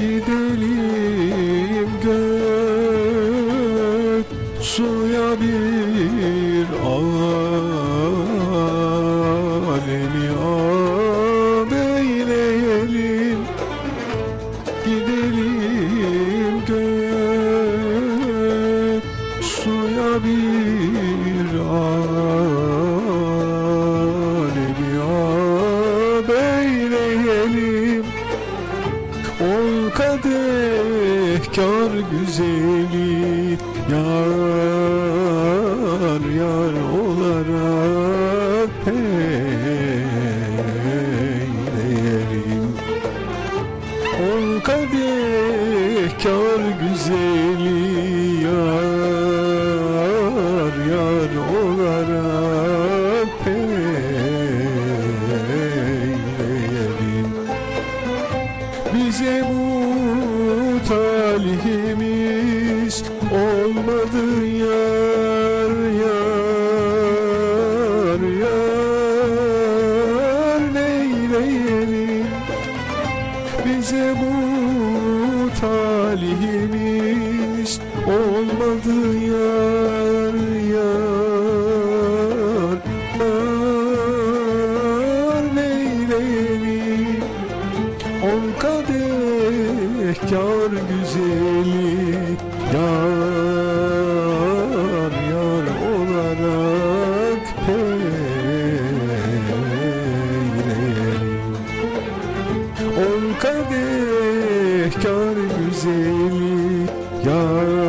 Gidelim gök suya bir alemi ağabeyleyelim Gidelim gök suya bir alemi kadeh kar güzeli Yar yar olarak eyleyelim Ol kadeh kar güzeli Yar bize bu talihimiz olmadı yar yar yar. Neyleyelim bize bu talihimiz olmadı yar yar On kadeh kar güzeli Yar yar olarak eyleyelim On kadeh kar güzeli Yar